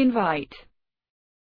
invite.